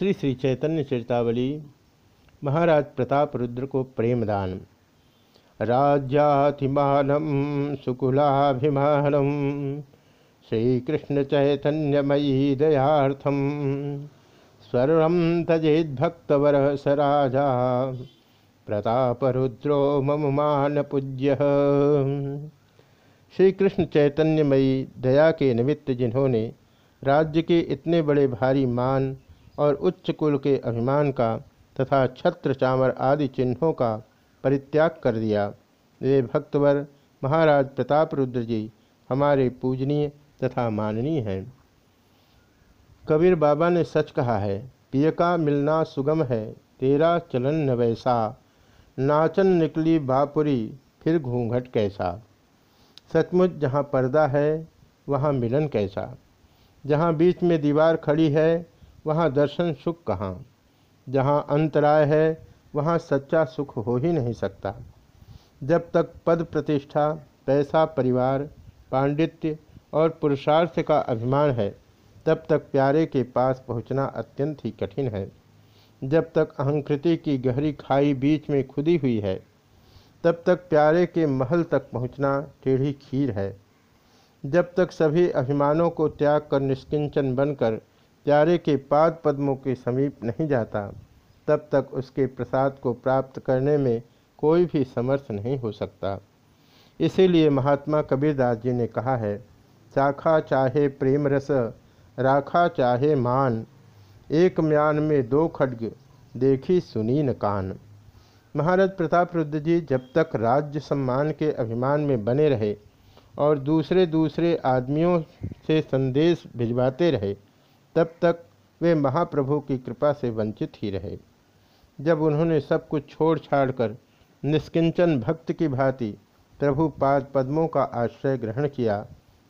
श्री श्री चैतन्य चेतावली महाराज प्रताप रुद्र को प्रेमदान। राज्यातिमानम सुकुलाभिमानम श्रीकृष्ण चैतन्यमयी दयाथम स्वर्णम तजेद भक्तवर स राजा, प्रताप रुद्रो मम मान पूज्य। श्री कृष्ण चैतन्यमयी दया के निमित्त जिन्होंने राज्य के इतने बड़े भारी मान और उच्च कुल के अभिमान का तथा छत्र चामर आदि चिन्हों का परित्याग कर दिया। वे भक्तवर महाराज प्रताप रुद्र जी हमारे पूजनीय तथा माननीय हैं। कबीर बाबा ने सच कहा है, पिय का मिलना सुगम है, तेरा चलन न वैसा। नाचन निकली बापुरी, फिर घूंघट कैसा। सचमुच जहाँ पर्दा है, वहाँ मिलन कैसा। जहाँ बीच में दीवार खड़ी है वहाँ दर्शन सुख कहाँ? जहाँ अंतराय है, वहाँ सच्चा सुख हो ही नहीं सकता। जब तक पद प्रतिष्ठा, पैसा, परिवार, पांडित्य और पुरुषार्थ का अभिमान है, तब तक प्यारे के पास पहुँचना अत्यंत ही कठिन है। जब तक अहंकृति की गहरी खाई बीच में खुदी हुई है, तब तक प्यारे के महल तक पहुँचना टेढ़ी खीर है। जब तक सभी अभिमानों को त्याग कर निष्किंचन बनकर प्यारे के पाद पद्मों के समीप नहीं जाता, तब तक उसके प्रसाद को प्राप्त करने में कोई भी समर्थ नहीं हो सकता। इसीलिए महात्मा कबीरदास जी ने कहा है, चाखा चाहे प्रेम रस राखा चाहे मान, एक म्यान में दो खड्ग, देखी सुनी न कान। महाराज प्रताप रुद्र जी जब तक राज्य सम्मान के अभिमान में बने रहे और दूसरे दूसरे आदमियों से संदेश भिजवाते रहे तब तक वे महाप्रभु की कृपा से वंचित ही रहे। जब उन्होंने सब कुछ छोड़ छाड़ कर निष्किंचन भक्त की भांति प्रभु पाद पद्मों का आश्रय ग्रहण किया,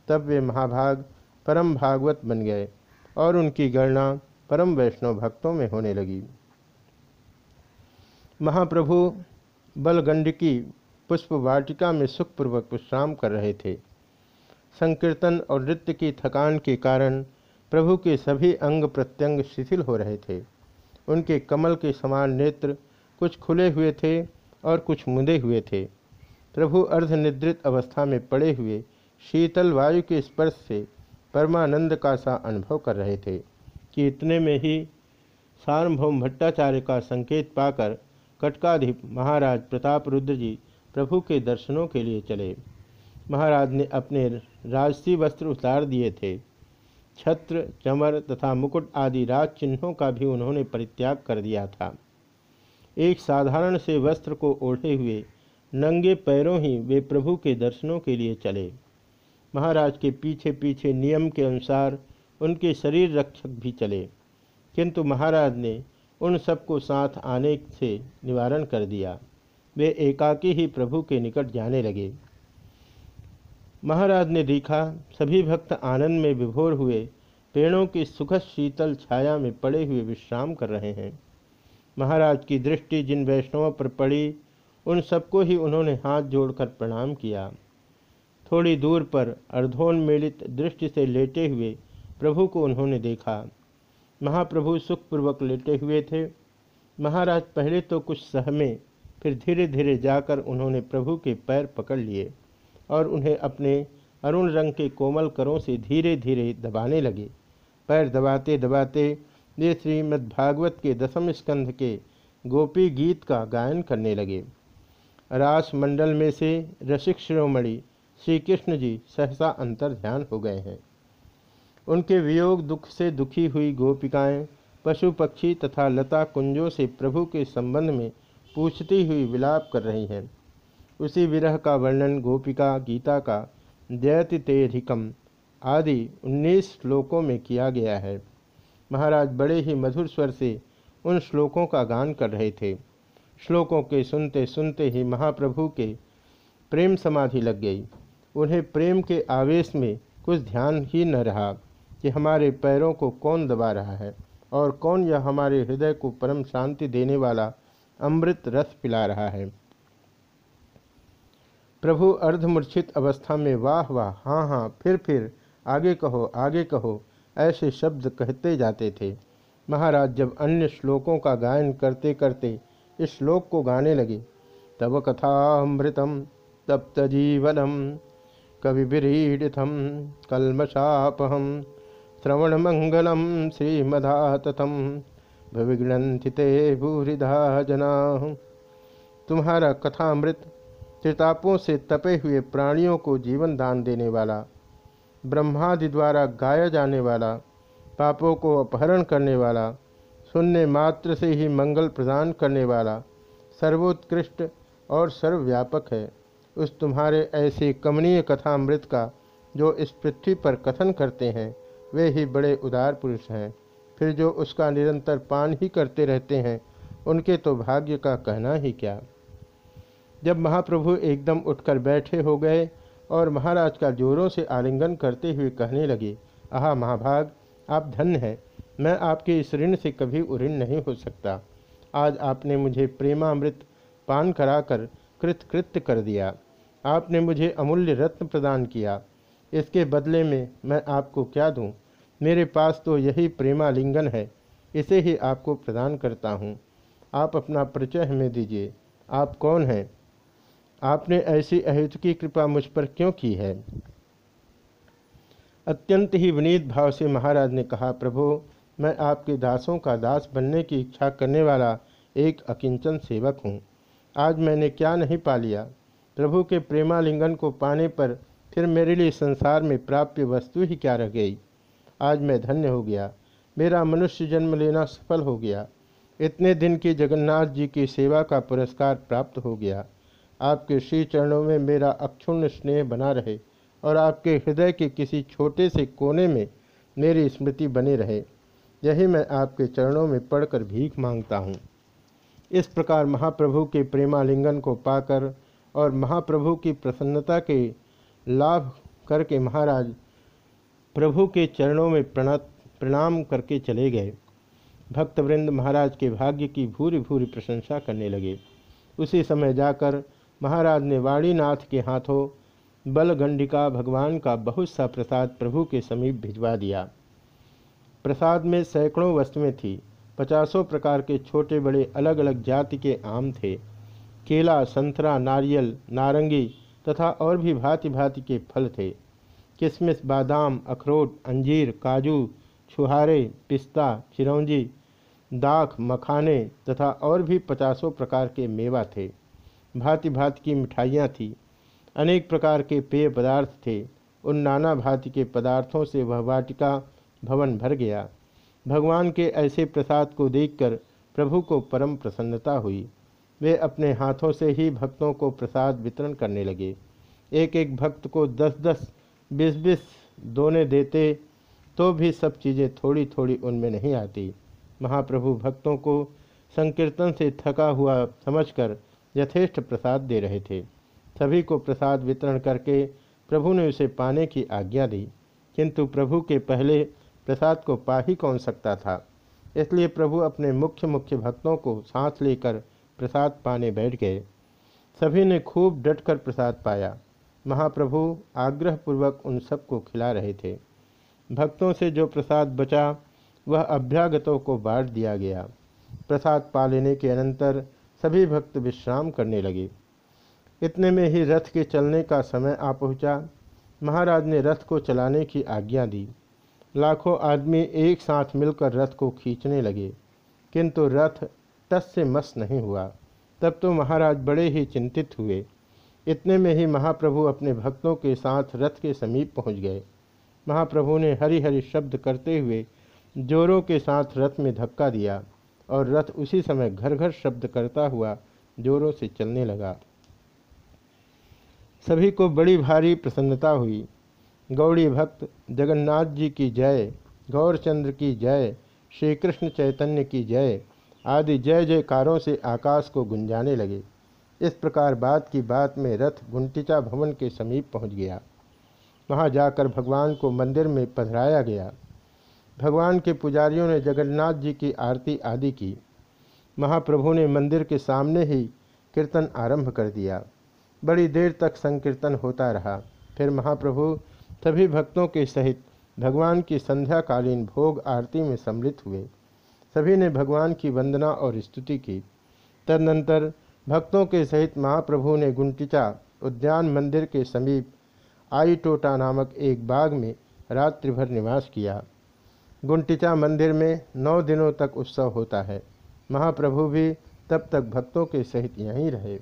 तब वे महाभाग, परम भागवत बन गए और उनकी गणना परम वैष्णव भक्तों में होने लगी। महाप्रभु बलगंडकी पुष्प वाटिका में सुखपूर्वक विश्राम कर रहे थे। संकीर्तन और नृत्य की थकान के कारण प्रभु के सभी अंग प्रत्यंग शिथिल हो रहे थे। उनके कमल के समान नेत्र कुछ खुले हुए थे और कुछ मुंदे हुए थे। प्रभु अर्धनिद्रित अवस्था में पड़े हुए शीतल वायु के स्पर्श से परमानंद का सा अनुभव कर रहे थे कि इतने में ही सार्वभौम भट्टाचार्य का संकेत पाकर कटकाधिप महाराज प्रताप रुद्र जी प्रभु के दर्शनों के लिए चले। महाराज ने अपने राजसी वस्त्र उतार दिए थे। छत्र, चमर तथा मुकुट आदि राज चिन्हों का भी उन्होंने परित्याग कर दिया था। एक साधारण से वस्त्र को ओढ़े हुए नंगे पैरों ही वे प्रभु के दर्शनों के लिए चले। महाराज के पीछे पीछे नियम के अनुसार उनके शरीर रक्षक भी चले। किंतु महाराज ने उन सबको साथ आने से निवारण कर दिया। वे एकाकी ही प्रभु के निकट जाने लगे। महाराज ने देखा, सभी भक्त आनंद में विभोर हुए, पेड़ों की सुखद शीतल छाया में पड़े हुए विश्राम कर रहे हैं। महाराज की दृष्टि जिन वैष्णवों पर पड़ी, उन सबको ही उन्होंने हाथ जोड़कर प्रणाम किया। थोड़ी दूर पर अर्धोन्मेलित दृष्टि से लेटे हुए प्रभु को उन्होंने देखा। महाप्रभु सुखपूर्वक लेटे हुए थे। महाराज पहले तो कुछ सहमे फिर धीरे धीरे जाकर उन्होंने प्रभु के पैर पकड़ लिए। और उन्हें अपने अरुण रंग के कोमल करों से धीरे धीरे दबाने लगे। पैर दबाते दबाते वे श्रीमद्भागवत के दसम स्कंध के गोपी गीत का गायन करने लगे। रास मंडल में से रसिक शिरोमणि श्री कृष्ण जी सहसा अंतर ध्यान हो गए हैं। उनके वियोग दुख से दुखी हुई गोपिकाएँ, पशु पक्षी तथा लता कुंजों से प्रभु के संबंध में पूछती हुई विलाप कर रही हैं। उसी विरह का वर्णन गोपिका, गीता का जयति तेधिकम आदि 19 श्लोकों में किया गया है। महाराज बड़े ही मधुर स्वर से उन श्लोकों का गान कर रहे थे। श्लोकों के सुनते सुनते ही महाप्रभु के प्रेम समाधि लग गई। उन्हें प्रेम के आवेश में कुछ ध्यान ही न रहा कि हमारे पैरों को कौन दबा रहा है और कौन यह हमारे हृदय को परम शांति देने वाला अमृत रस पिला रहा है। प्रभु अर्धमूर्छित अवस्था में वाह वाह हाँ हाँ फिर फिर, आगे कहो आगे कहो, ऐसे शब्द कहते जाते थे। महाराज जब अन्य श्लोकों का गायन करते करते इस श्लोक को गाने लगे तब कथामृतम तप्त जीवनम कविभिरीडितम कलमशापहम श्रवणमंगलम श्रीमदाततम भविघ्नन्ति ते भूरिधा जना। तुम्हारा कथामृत त्रितापों से तपे हुए प्राणियों को जीवन दान देने वाला, ब्रह्मादि द्वारा गाया जाने वाला, पापों को अपहरण करने वाला, सुनने मात्र से ही मंगल प्रदान करने वाला सर्वोत्कृष्ट और सर्वव्यापक है। उस तुम्हारे ऐसे कमनीय कथामृत का, जो इस पृथ्वी पर कथन करते हैं, वे ही बड़े उदार पुरुष हैं। फिर जो उसका निरंतर पान ही करते रहते हैं, उनके तो भाग्य का कहना ही क्या। जब महाप्रभु एकदम उठकर बैठे हो गए और महाराज का जोरों से आलिंगन करते हुए कहने लगे, आह महाभाग, आप धन्य हैं। मैं आपके इस ऋण से कभी उऋण नहीं हो सकता। आज आपने मुझे प्रेमामृत पान कराकर कृतकृत्य कर दिया। आपने मुझे अमूल्य रत्न प्रदान किया। इसके बदले में मैं आपको क्या दूँ? मेरे पास तो यही प्रेमालिंगन है। इसे ही आपको प्रदान करता हूँ। आप अपना परिचय हमें दीजिए। आप कौन हैं? आपने ऐसी अहित की कृपा मुझ पर क्यों की है? अत्यंत ही विनीत भाव से महाराज ने कहा, प्रभु, मैं आपके दासों का दास बनने की इच्छा करने वाला एक अकिंचन सेवक हूँ। आज मैंने क्या नहीं पा लिया? प्रभु के प्रेमालिंगन को पाने पर फिर मेरे लिए संसार में प्राप्य वस्तु ही क्या रह गई? आज मैं धन्य हो गया। मेरा मनुष्य जन्म लेना सफल हो गया। इतने दिन की जगन्नाथ जी की सेवा का पुरस्कार प्राप्त हो गया। आपके श्री चरणों में मेरा अक्षुण्ण स्नेह बना रहे और आपके हृदय के किसी छोटे से कोने में मेरी स्मृति बनी रहे। यही मैं आपके चरणों में पढ़कर भीख माँगता हूँ। इस प्रकार महाप्रभु के प्रेमालिंगन को पाकर और महाप्रभु की प्रसन्नता के लाभ करके महाराज प्रभु के चरणों में प्रणत प्रणाम करके चले गए। भक्तवृंद महाराज के भाग्य की भूरी भूरी प्रशंसा करने लगे। उसी समय जाकर महाराज ने वाणीनाथ के हाथों बलगंडिका भगवान का बहुत सा प्रसाद प्रभु के समीप भिजवा दिया। प्रसाद में सैकड़ों वस्तुएँ थीं। पचासों प्रकार के छोटे बड़े अलग अलग जाति के आम थे। केला, संतरा, नारियल, नारंगी तथा और भी भांति भांति के फल थे। किशमिश, बादाम, अखरोट, अंजीर, काजू, छुहारे, पिस्ता, चिरौंजी, दाख, मखाने तथा और भी पचासों प्रकार के मेवा थे। भांति भांति की मिठाइयाँ थीं। अनेक प्रकार के पेय पदार्थ थे। उन नाना भांति के पदार्थों से वह वाटिका भवन भर गया। भगवान के ऐसे प्रसाद को देखकर प्रभु को परम प्रसन्नता हुई। वे अपने हाथों से ही भक्तों को प्रसाद वितरण करने लगे। एक एक भक्त को दस दस बीस बीस दोने देते तो भी सब चीज़ें थोड़ी थोड़ी उनमें नहीं आती। महाप्रभु भक्तों को संकीर्तन से थका हुआ समझकर यथेष्ट प्रसाद दे रहे थे। सभी को प्रसाद वितरण करके प्रभु ने उसे पाने की आज्ञा दी। किंतु प्रभु के पहले प्रसाद को पा ही कौन सकता था? इसलिए प्रभु अपने मुख्य मुख्य भक्तों को सांस लेकर प्रसाद पाने बैठ गए। सभी ने खूब डटकर प्रसाद पाया। महाप्रभु आग्रहपूर्वक उन सबको खिला रहे थे। भक्तों से जो प्रसाद बचा, वह अभ्यागतों को बांट दिया गया। प्रसाद पा लेने के अनंतर सभी भक्त विश्राम करने लगे। इतने में ही रथ के चलने का समय आ पहुँचा। महाराज ने रथ को चलाने की आज्ञा दी। लाखों आदमी एक साथ मिलकर रथ को खींचने लगे, किंतु रथ टस से मस नहीं हुआ। तब तो महाराज बड़े ही चिंतित हुए। इतने में ही महाप्रभु अपने भक्तों के साथ रथ के समीप पहुँच गए। महाप्रभु ने हरि हरि शब्द करते हुए जोरों के साथ रथ में धक्का दिया। और रथ उसी समय घर घर शब्द करता हुआ जोरों से चलने लगा। सभी को बड़ी भारी प्रसन्नता हुई। गौड़ी भक्त जगन्नाथ जी की जय, गौरचंद्र की जय श्री कृष्ण चैतन्य की जय आदि जय जयकारों से आकाश को गुंजाने लगे। इस प्रकार बात की बात में रथ गुंटिचा भवन के समीप पहुँच गया। वहाँ जाकर भगवान को मंदिर में पधराया गया। भगवान के पुजारियों ने जगन्नाथ जी की आरती आदि की। महाप्रभु ने मंदिर के सामने ही कीर्तन आरंभ कर दिया। बड़ी देर तक संकीर्तन होता रहा। फिर महाप्रभु सभी भक्तों के सहित भगवान की संध्याकालीन भोग आरती में सम्मिलित हुए। सभी ने भगवान की वंदना और स्तुति की। तदनंतर भक्तों के सहित महाप्रभु ने गुंटिचा उद्यान मंदिर के समीप आईटोटा नामक एक बाग में रात्रि भर निवास किया। गुंटिचा मंदिर में नौ दिनों तक उत्सव होता है। महाप्रभु भी तब तक भक्तों के सहित यहीं रहे।